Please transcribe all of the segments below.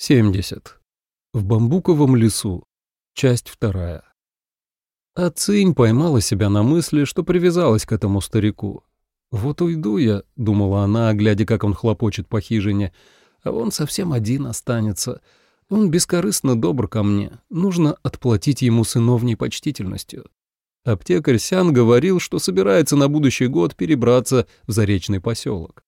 70. В бамбуковом лесу. Часть вторая. А Цинь поймала себя на мысли, что привязалась к этому старику. «Вот уйду я», — думала она, глядя, как он хлопочет по хижине, «а он совсем один останется. Он бескорыстно добр ко мне. Нужно отплатить ему сыновней почтительностью». Аптекарь Сян говорил, что собирается на будущий год перебраться в Заречный поселок.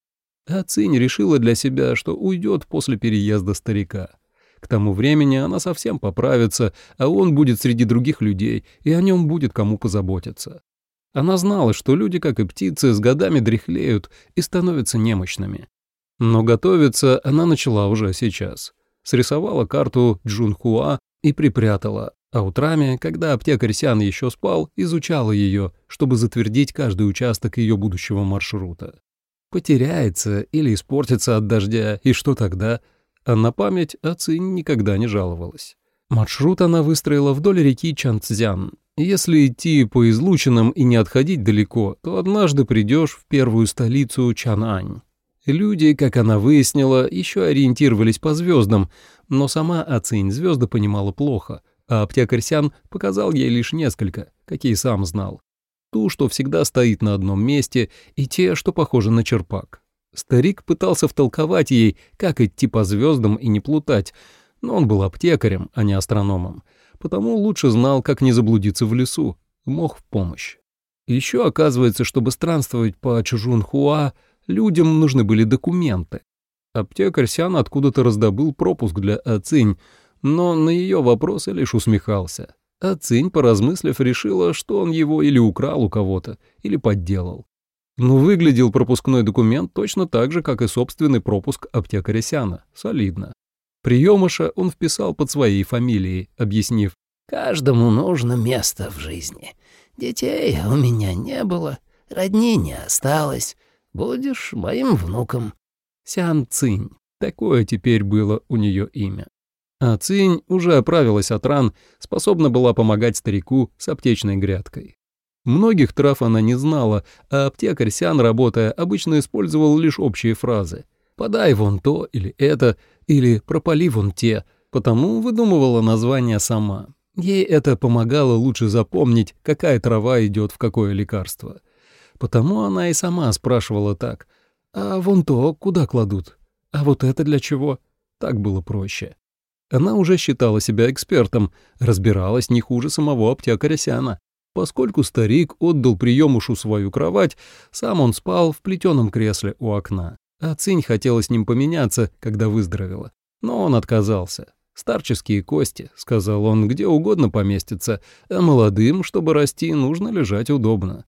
А Цинь решила для себя, что уйдет после переезда старика. К тому времени она совсем поправится, а он будет среди других людей, и о нем будет кому позаботиться. Она знала, что люди, как и птицы, с годами дряхлеют и становятся немощными. Но готовиться она начала уже сейчас. Срисовала карту Джунхуа и припрятала, а утрами, когда аптекарь Сян еще спал, изучала ее, чтобы затвердить каждый участок ее будущего маршрута. Потеряется или испортится от дождя, и что тогда? А на память отцы никогда не жаловалась. Маршрут она выстроила вдоль реки Чанцзян. Если идти по излученным и не отходить далеко, то однажды придешь в первую столицу Чанань. Люди, как она выяснила, еще ориентировались по звездам, но сама Ацинь звезды понимала плохо, а аптекарь Сян показал ей лишь несколько, какие сам знал ту, что всегда стоит на одном месте, и те, что похожи на черпак. Старик пытался втолковать ей, как идти по звездам и не плутать, но он был аптекарем, а не астрономом, потому лучше знал, как не заблудиться в лесу, мог в помощь. Еще оказывается, чтобы странствовать по Чжунхуа, людям нужны были документы. Аптекарь Сян откуда-то раздобыл пропуск для Ацинь, но на ее вопросы лишь усмехался. А Цинь, поразмыслив, решила, что он его или украл у кого-то, или подделал. Но выглядел пропускной документ точно так же, как и собственный пропуск аптекаря Сяна. Солидно. Приемыша он вписал под своей фамилией, объяснив. «Каждому нужно место в жизни. Детей у меня не было, родни не осталось. Будешь моим внуком». Сян Цинь. Такое теперь было у нее имя. А Цинь уже оправилась от ран, способна была помогать старику с аптечной грядкой. Многих трав она не знала, а аптекарь Сян, работая, обычно использовал лишь общие фразы. «Подай вон то или это», или «пропали вон те», потому выдумывала название сама. Ей это помогало лучше запомнить, какая трава идет в какое лекарство. Потому она и сама спрашивала так. «А вон то куда кладут? А вот это для чего?» Так было проще. Она уже считала себя экспертом, разбиралась не хуже самого аптекаря Сяна. Поскольку старик отдал приемушу свою кровать, сам он спал в плетеном кресле у окна. А Цинь хотела с ним поменяться, когда выздоровела. Но он отказался. «Старческие кости», — сказал он, — «где угодно поместятся, а молодым, чтобы расти, нужно лежать удобно».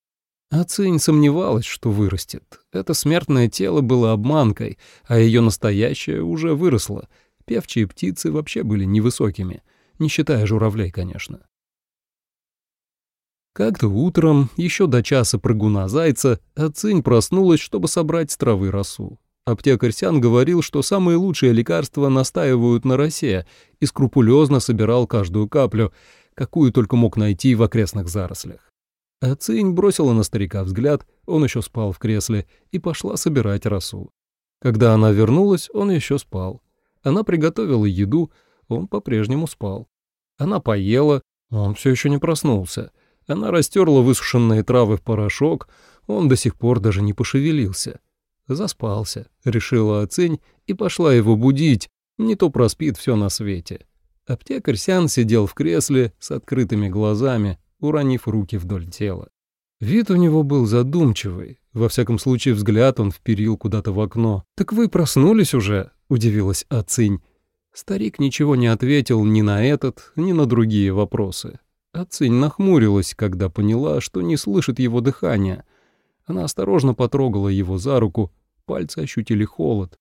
А Цинь сомневалась, что вырастет. Это смертное тело было обманкой, а ее настоящее уже выросло — Певчие птицы вообще были невысокими, не считая журавлей, конечно. Как-то утром, еще до часа прыгуна зайца, Ацинь проснулась, чтобы собрать с травы росу. Аптекарь Сян говорил, что самые лучшие лекарства настаивают на росе, и скрупулезно собирал каждую каплю, какую только мог найти в окрестных зарослях. Ацинь бросила на старика взгляд, он еще спал в кресле, и пошла собирать росу. Когда она вернулась, он еще спал. Она приготовила еду, он по-прежнему спал. Она поела, он все еще не проснулся. Она растерла высушенные травы в порошок, он до сих пор даже не пошевелился. Заспался, решила Оцень и пошла его будить, не то проспит все на свете. Аптекарь Сян сидел в кресле с открытыми глазами, уронив руки вдоль тела. Вид у него был задумчивый, во всяком случае взгляд он вперил куда-то в окно. «Так вы проснулись уже?» Удивилась Ацинь. Старик ничего не ответил ни на этот, ни на другие вопросы. Ацинь нахмурилась, когда поняла, что не слышит его дыхания. Она осторожно потрогала его за руку, пальцы ощутили холод.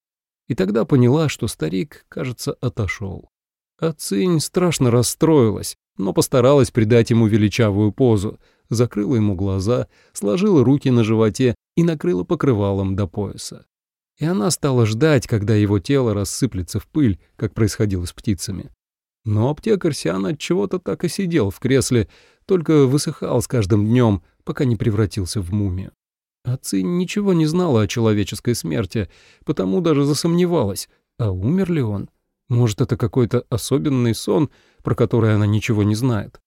И тогда поняла, что старик, кажется, отошел. Ацинь страшно расстроилась, но постаралась придать ему величавую позу, закрыла ему глаза, сложила руки на животе и накрыла покрывалом до пояса и она стала ждать, когда его тело рассыплется в пыль, как происходило с птицами. Но аптекарь Сиан от чего-то так и сидел в кресле, только высыхал с каждым днем, пока не превратился в мумию. Отцы ничего не знала о человеческой смерти, потому даже засомневалась, а умер ли он? Может, это какой-то особенный сон, про который она ничего не знает.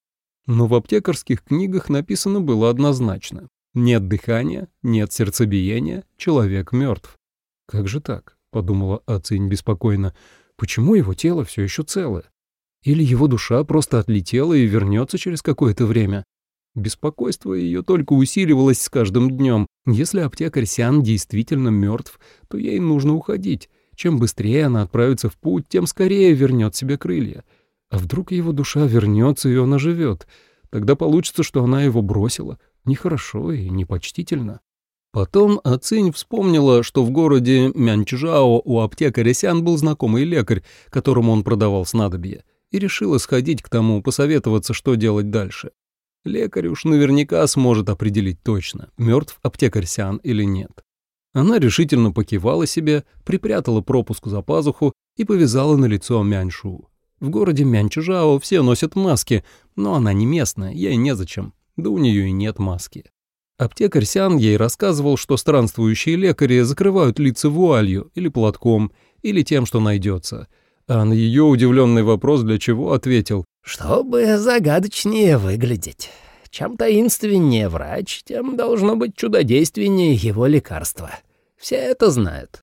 Но в аптекарских книгах написано было однозначно. Нет дыхания, нет сердцебиения, человек мертв. «Как же так?» — подумала Ацинь беспокойно. «Почему его тело все еще целое? Или его душа просто отлетела и вернется через какое-то время?» Беспокойство ее только усиливалось с каждым днем. Если аптекарь Сян действительно мертв, то ей нужно уходить. Чем быстрее она отправится в путь, тем скорее вернет себе крылья. А вдруг его душа вернется и он оживет? Тогда получится, что она его бросила. Нехорошо и непочтительно. Потом Ацинь вспомнила, что в городе Мянчжао у аптекаря Сян был знакомый лекарь, которому он продавал снадобье, и решила сходить к тому, посоветоваться, что делать дальше. Лекарь уж наверняка сможет определить точно, мертв аптекарь Сян или нет. Она решительно покивала себе, припрятала пропуск за пазуху и повязала на лицо Мяньшу. В городе Мянчжао все носят маски, но она не местная, ей незачем, да у нее и нет маски. Аптекарь Сян ей рассказывал, что странствующие лекари закрывают лица вуалью или платком, или тем, что найдется. А на ее удивленный вопрос для чего ответил «Чтобы загадочнее выглядеть. Чем таинственнее врач, тем должно быть чудодейственнее его лекарство. Все это знают».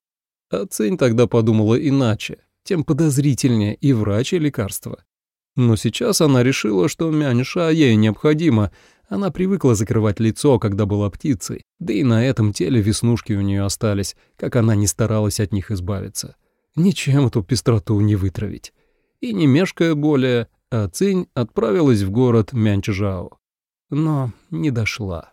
А Цинь тогда подумала иначе, тем подозрительнее и врач, и лекарство. Но сейчас она решила, что Мяньша ей необходимо — она привыкла закрывать лицо, когда была птицей, да и на этом теле веснушки у нее остались, как она не старалась от них избавиться. Ничем эту пестроту не вытравить. И не мешкая более, а Цинь отправилась в город Мянчжао. Но не дошла.